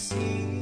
see.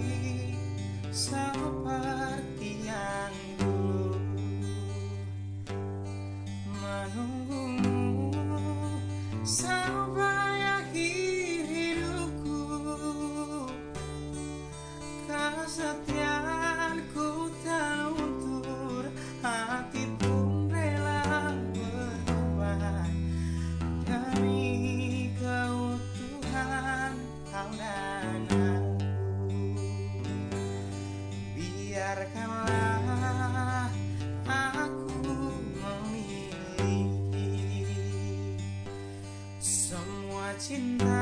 cinta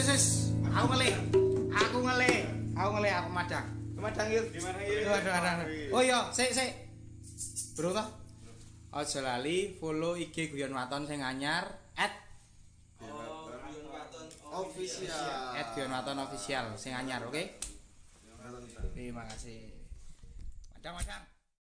wis wis. Aku ngelih. Aku ngelih. Aku ngelih aku madang. Madang yuk. Di mana yuk? Oh iya, sik sik. Bro toh. Aja lali follow IG Guyon Waton sing anyar at official. At Guyon Waton official sing anyar, oke? Okay? Terima kasih. Macam-macam.